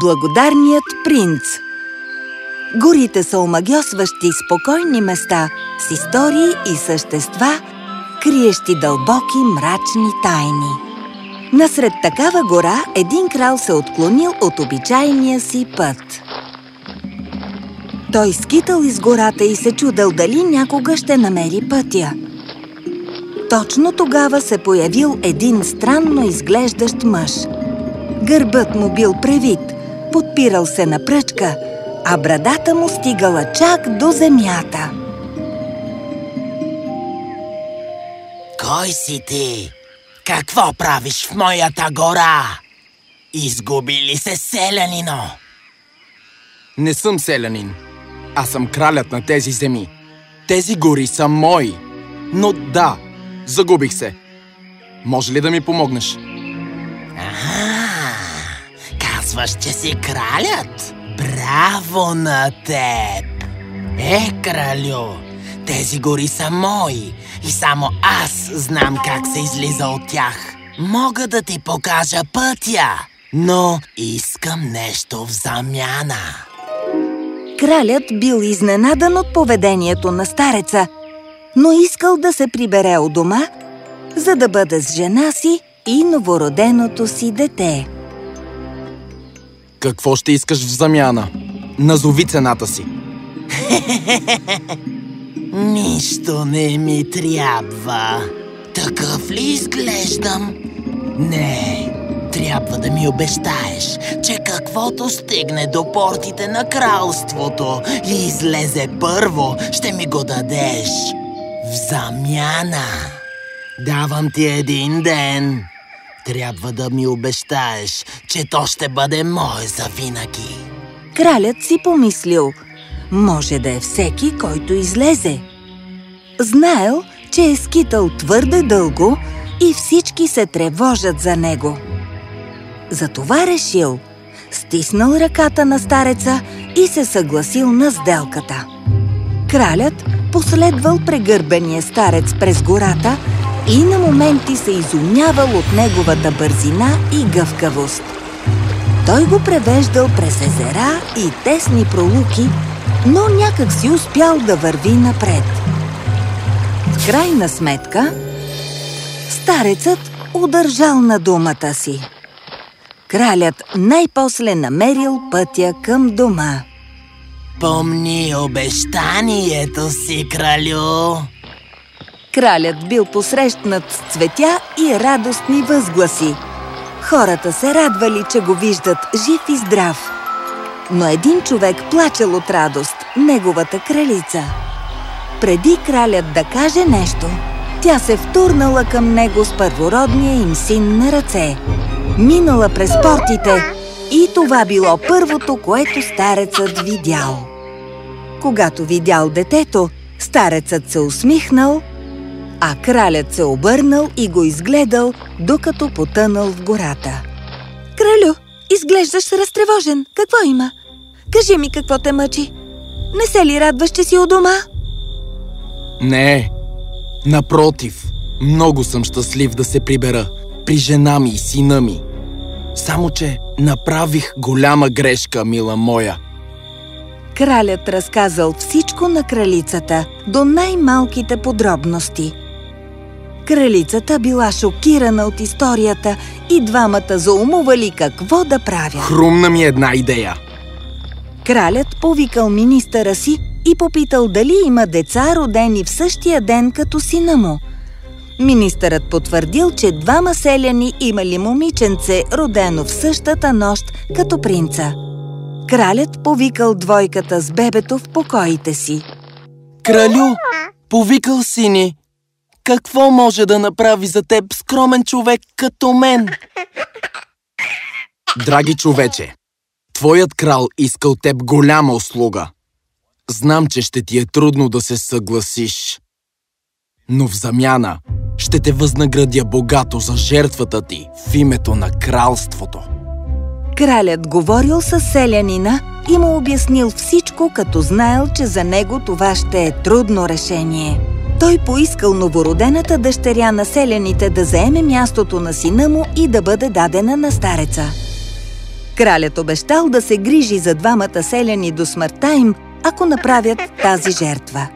Благодарният принц Горите са омагьосващи спокойни места с истории и същества, криещи дълбоки мрачни тайни. Насред такава гора един крал се отклонил от обичайния си път. Той скитал из гората и се чудел дали някога ще намери пътя. Точно тогава се появил един странно изглеждащ мъж. Гърбът му бил превит, подпирал се на пръчка, а брадата му стигала чак до земята. Кой си ти? Какво правиш в моята гора? Изгуби ли се селянино? Не съм селянин. Аз съм кралят на тези земи. Тези гори са мои. Но да, загубих се. Може ли да ми помогнеш? Ага, казваш, че си кралят? Браво на теб! Е, кралю, тези гори са мои и само аз знам как се излиза от тях. Мога да ти покажа пътя, но искам нещо в замяна. Кралят бил изненадан от поведението на стареца, но искал да се прибере от дома, за да бъде с жена си и новороденото си дете. Какво ще искаш в замяна? Назови цената си. Нищо не ми трябва. Такъв ли изглеждам? Не, трябва да ми обещаеш, че каквото стигне до портите на кралството и излезе първо, ще ми го дадеш. В замяна. Давам ти един ден. Трябва да ми обещаеш, че то ще бъде мое завинаги. Кралят си помислил, може да е всеки, който излезе. Знаел, че е скитал твърде дълго и всички се тревожат за него. Затова решил, стиснал ръката на стареца и се съгласил на сделката. Кралят последвал прегърбения старец през гората и на моменти се изумявал от неговата бързина и гъвкавост. Той го превеждал през езера и тесни пролуки, но някак си успял да върви напред. В крайна сметка, старецът удържал на думата си. Кралят най-после намерил пътя към дома. Помни обещанието си, кралю! Кралят бил посрещнат с цветя и радостни възгласи. Хората се радвали, че го виждат жив и здрав. Но един човек плачел от радост, неговата кралица. Преди кралят да каже нещо, тя се втурнала към него с първородния им син на ръце. Минала през портите и това било първото, което старецът видял. Когато видял детето, старецът се усмихнал, а кралят се обърнал и го изгледал, докато потънал в гората. Кралю, изглеждаш разтревожен. Какво има? Кажи ми какво те мъчи. Не се ли радваш, че си у дома? Не, напротив, много съм щастлив да се прибера при жена ми и сина ми. Само, че направих голяма грешка, мила моя. Кралят разказал всичко на кралицата, до най-малките подробности. Кралицата била шокирана от историята и двамата заумували какво да правят. Хрумна ми една идея. Кралят повикал министъра си и попитал дали има деца, родени в същия ден като сина му. Министърът потвърдил, че двама селяни имали момиченце, родено в същата нощ като принца. Кралят повикал двойката с бебето в покоите си. Кралю, повикал си ни. Какво може да направи за теб скромен човек като мен? Драги човече, твоят крал иска от теб голяма услуга. Знам, че ще ти е трудно да се съгласиш. Но в замяна ще те възнаградя богато за жертвата ти в името на кралството. Кралят говорил с селянина и му обяснил всичко, като знаел, че за него това ще е трудно решение. Той поискал новородената дъщеря на селяните да заеме мястото на сина му и да бъде дадена на стареца. Кралят обещал да се грижи за двамата селяни до смъртта им, ако направят тази жертва.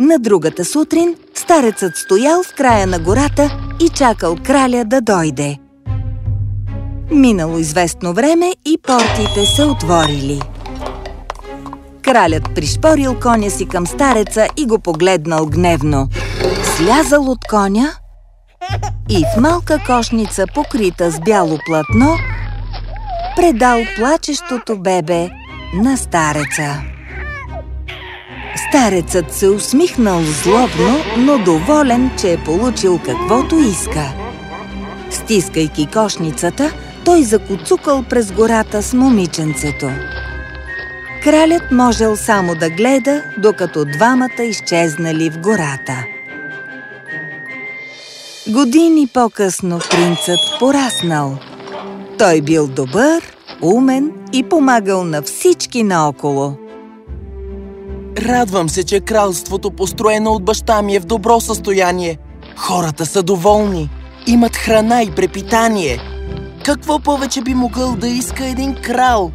На другата сутрин старецът стоял в края на гората и чакал краля да дойде. Минало известно време и портите се отворили. Кралят пришпорил коня си към стареца и го погледнал гневно. Слязал от коня и в малка кошница, покрита с бяло платно, предал плачещото бебе на стареца. Старецът се усмихнал злобно, но доволен, че е получил каквото иска. Стискайки кошницата, той закуцукал през гората с момиченцето. Кралят можел само да гледа, докато двамата изчезнали в гората. Години по-късно принцът пораснал. Той бил добър, умен и помагал на всички наоколо. Радвам се, че кралството, построено от баща ми, е в добро състояние. Хората са доволни, имат храна и препитание. Какво повече би могъл да иска един крал?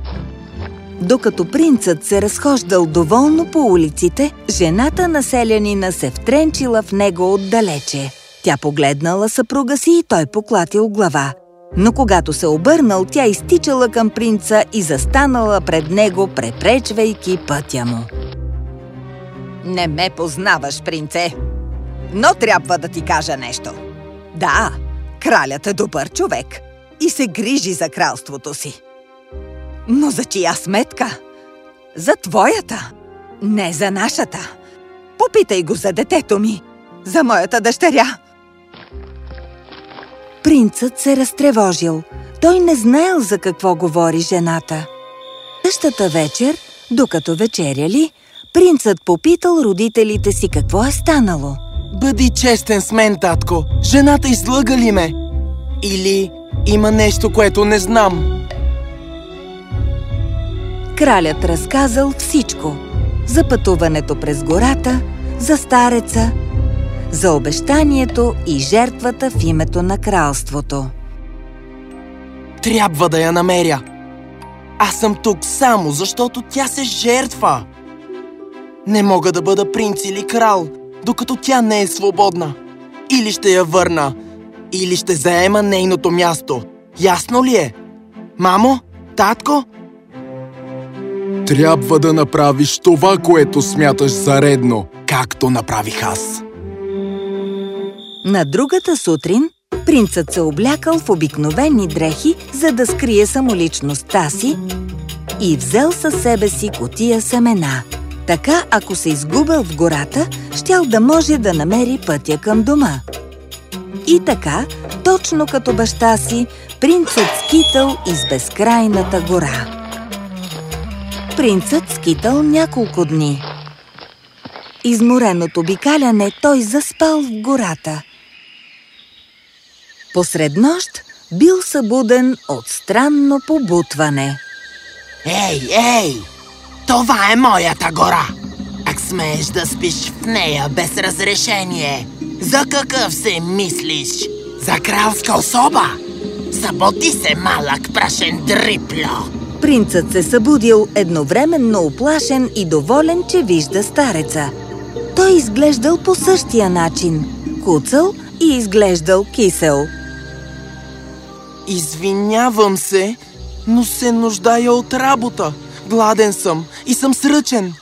Докато принцът се разхождал доволно по улиците, жената на селянина се втренчила в него отдалече. Тя погледнала съпруга си и той поклатил глава. Но когато се обърнал, тя изтичала към принца и застанала пред него, препречвайки пътя му. Не ме познаваш, принце, но трябва да ти кажа нещо. Да, кралят е добър човек и се грижи за кралството си. Но за чия сметка? За твоята, не за нашата. Попитай го за детето ми, за моята дъщеря. Принцът се разтревожил. Той не знаел за какво говори жената. Същата вечер, докато вечеряли, принцът попитал родителите си какво е станало. Бъди честен с мен, татко. Жената излъга ли ме? Или има нещо, което не знам? Кралят разказал всичко. За пътуването през гората, за стареца, за обещанието и жертвата в името на кралството. Трябва да я намеря. Аз съм тук само, защото тя се жертва. Не мога да бъда принц или крал, докато тя не е свободна. Или ще я върна, или ще заема нейното място. Ясно ли е? Мамо? Татко? Трябва да направиш това, което смяташ за редно, както направих аз. На другата сутрин принцът се облякал в обикновени дрехи, за да скрие самоличността си и взел със себе си котия семена. Така, ако се изгубил в гората, щял да може да намери пътя към дома. И така, точно като баща си, принцът скитал из безкрайната гора. Принцът скитал няколко дни. Изморен от обикаляне, той заспал в гората. Посред нощ бил събуден от странно побутване. Ей, ей! Това е моята гора! Как смееш да спиш в нея без разрешение? За какъв се мислиш? За кралска особа? Съботи се, малък прашен дрипло! Принцът се събудил едновременно оплашен и доволен, че вижда стареца. Той изглеждал по същия начин. Куцал и изглеждал кисел. Извинявам се, но се нуждая от работа. Гладен съм и съм сръчен.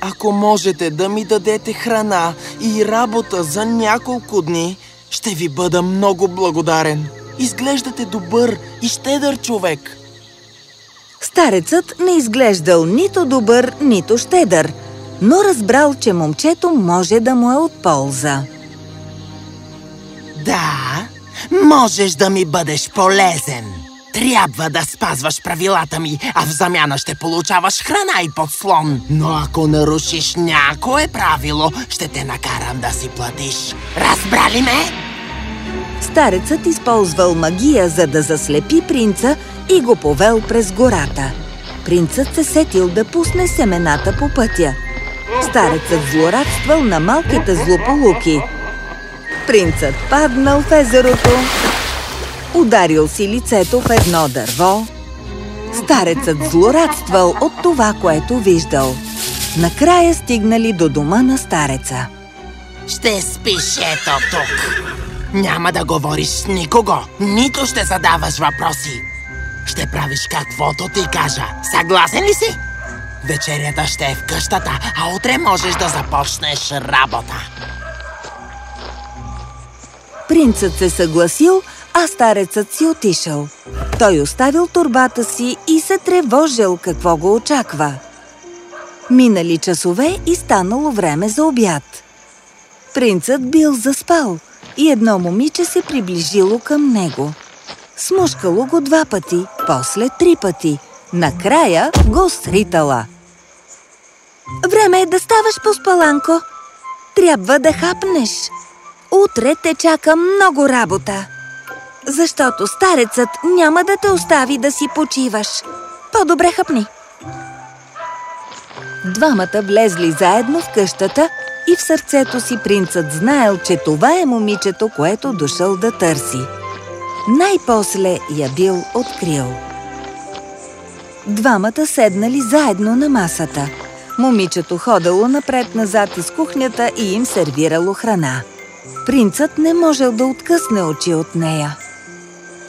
Ако можете да ми дадете храна и работа за няколко дни, ще ви бъда много благодарен. Изглеждате добър и щедър човек. Старецът не изглеждал нито добър, нито щедър, но разбрал, че момчето може да му е от полза. Да, можеш да ми бъдеш полезен. Трябва да спазваш правилата ми, а в замяна ще получаваш храна и подслон. Но ако нарушиш някое правило, ще те накарам да си платиш. Разбрали ме? Старецът използвал магия, за да заслепи принца и го повел през гората. Принцът се сетил да пусне семената по пътя. Старецът злорадствал на малките злополуки. Принцът паднал в езерото, ударил си лицето в едно дърво, Старецът злорадствал от това, което виждал. Накрая стигнали до дома на стареца. Ще спиш ето тук. Няма да говориш с никого, нито ще задаваш въпроси. Ще правиш каквото ти кажа. Съгласен ли си? Вечерята ще е в къщата, а утре можеш да започнеш работа. Принцът се съгласил, а старецът си отишъл. Той оставил турбата си и се тревожил какво го очаква. Минали часове и станало време за обяд. Принцът бил заспал и едно момиче се приближило към него. Смушкало го два пъти, после три пъти. Накрая го сритала. Време е да ставаш по спаланко. Трябва да хапнеш. Утре те чака много работа. Защото старецът няма да те остави да си почиваш. По-добре хъпни. Двамата влезли заедно в къщата и в сърцето си принцът знаел, че това е момичето, което дошъл да търси. Най-после я бил открил. Двамата седнали заедно на масата. Момичето ходало напред-назад из кухнята и им сервирало храна. Принцът не можел да откъсне очи от нея.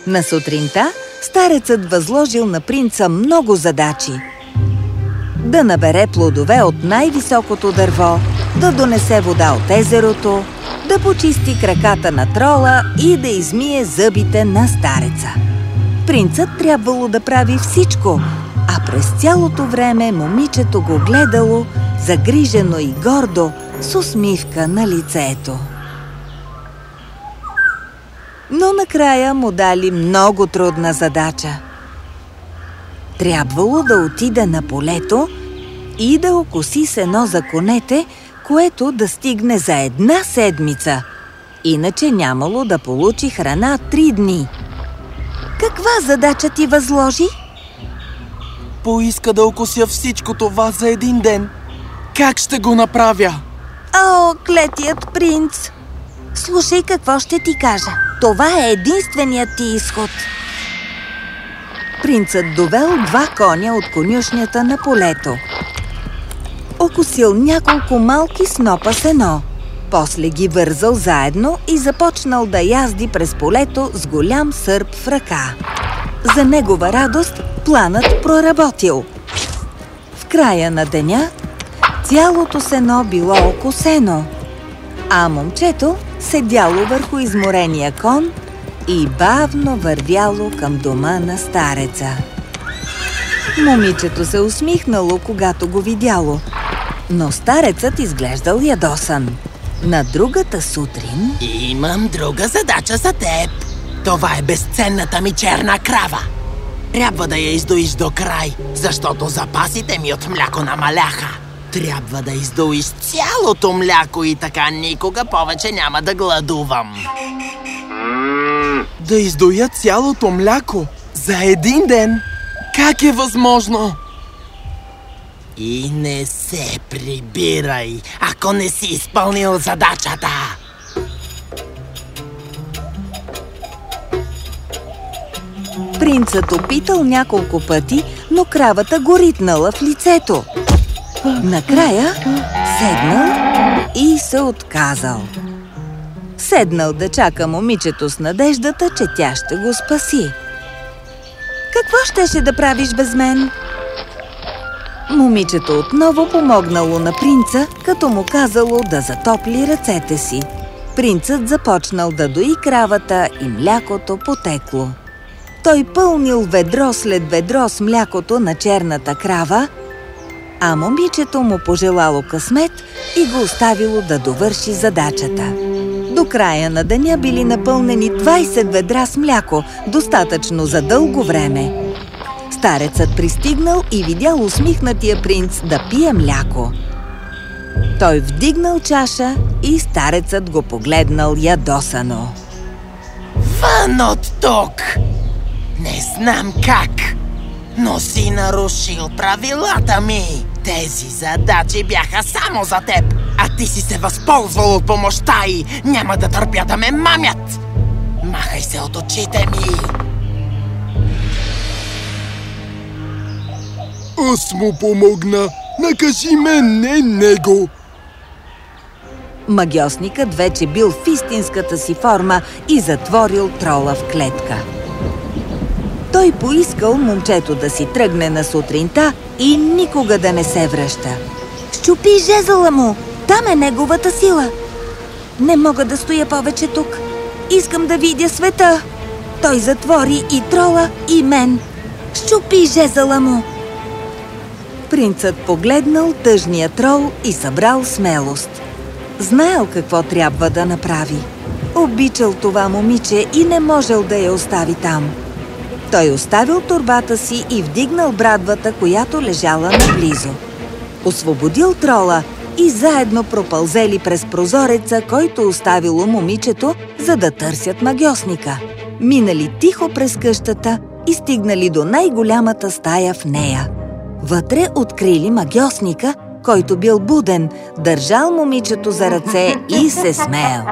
На сутринта старецът възложил на принца много задачи. Да набере плодове от най-високото дърво, да донесе вода от езерото, да почисти краката на трола и да измие зъбите на стареца. Принцът трябвало да прави всичко, а през цялото време момичето го гледало, загрижено и гордо, с усмивка на лицето. Но накрая му дали много трудна задача. Трябвало да отиде на полето и да окоси сено за конете, което да стигне за една седмица. Иначе нямало да получи храна три дни. Каква задача ти възложи? Поиска да окося всичко това за един ден. Как ще го направя? О, клетият принц! Слушай какво ще ти кажа. Това е единственият ти изход. Принцът довел два коня от конюшнята на полето. Окосил няколко малки снопа сено. После ги вързал заедно и започнал да язди през полето с голям сърп в ръка. За негова радост планът проработил. В края на деня цялото сено било окосено, а момчето седяло върху изморения кон и бавно вървяло към дома на стареца. Момичето се усмихнало, когато го видяло, но старецът изглеждал ядосан. На другата сутрин... Имам друга задача за теб. Това е безценната ми черна крава. Трябва да я издоиш до край, защото запасите ми от мляко намаляха. Трябва да издоиш цялото мляко и така никога повече няма да гладувам. Да издоя цялото мляко за един ден? Как е възможно? И не се прибирай, ако не си изпълнил задачата. Принцът опитал няколко пъти, но кравата го ритнала в лицето. Накрая седнал и се отказал. Седнал да чака момичето с надеждата, че тя ще го спаси. Какво щеше да правиш без мен? Момичето отново помогнало на принца, като му казало да затопли ръцете си. Принцът започнал да дои кравата и млякото потекло. Той пълнил ведро след ведро с млякото на черната крава, а момичето му пожелало късмет и го оставило да довърши задачата. До края на деня били напълнени 20 ведра с мляко, достатъчно за дълго време. Старецът пристигнал и видял усмихнатия принц да пие мляко. Той вдигнал чаша и старецът го погледнал ядосано. Вън от тук! Не знам как, но си нарушил правилата ми. Тези задачи бяха само за теб, а ти си се възползвал от помощта и няма да търпя да ме мамят. Махай се от очите ми! Аз му помогна. Накажи мен, не него. Магиосникът вече бил в истинската си форма и затворил трола в клетка. Той поискал момчето да си тръгне на сутринта и никога да не се връща. Щупи жезъла му! Там е неговата сила! Не мога да стоя повече тук. Искам да видя света. Той затвори и трола, и мен. Щупи жезъла му! Принцът погледнал тъжния трол и събрал смелост. Знаел какво трябва да направи. Обичал това момиче и не можел да я остави там. Той оставил турбата си и вдигнал брадвата, която лежала наблизо. Освободил трола и заедно пропълзели през прозореца, който оставило момичето, за да търсят магиосника. Минали тихо през къщата и стигнали до най-голямата стая в нея. Вътре открили магиосника, който бил буден, държал момичето за ръце и се смеял.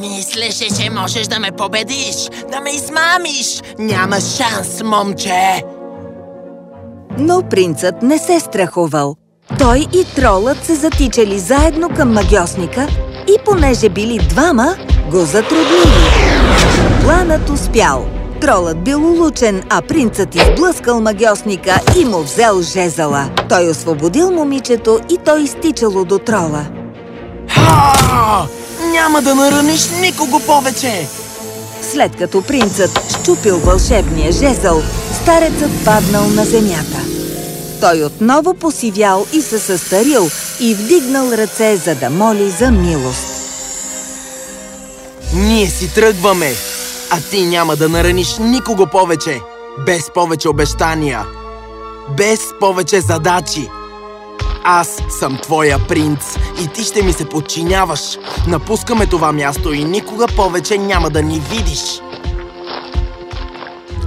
Мислеше, че можеш да ме победиш, да ме измамиш. Няма шанс, момче. Но принцът не се страхувал. Той и тролът се затичали заедно към магиосника и понеже били двама, го затруднили. Планът успял. Тролът бил улучен, а принцът изблъскал магиосника и му взел жезала. Той освободил момичето и той изтичало до трола. Ха! Няма да нараниш никого повече! След като принцът щупил вълшебния жезъл, старецът паднал на земята. Той отново посивял и се състарил и вдигнал ръце, за да моли за милост. Ние си тръгваме, а ти няма да нараниш никого повече, без повече обещания, без повече задачи. Аз съм твоя принц и ти ще ми се подчиняваш. Напускаме това място и никога повече няма да ни видиш.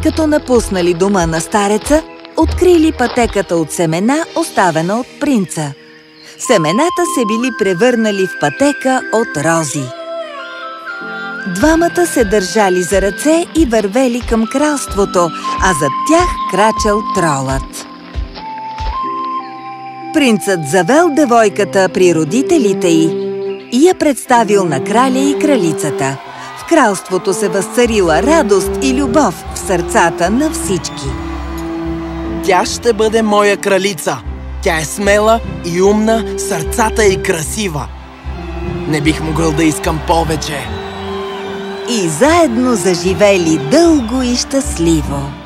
Като напуснали дома на стареца, открили пътеката от семена, оставена от принца. Семената се били превърнали в пътека от рози. Двамата се държали за ръце и вървели към кралството, а зад тях крачал тролът. Принцът завел девойката при родителите й и я представил на краля и кралицата. В кралството се възцарила радост и любов в сърцата на всички. Тя ще бъде моя кралица. Тя е смела и умна, сърцата и красива. Не бих могъл да искам повече. И заедно заживели дълго и щастливо.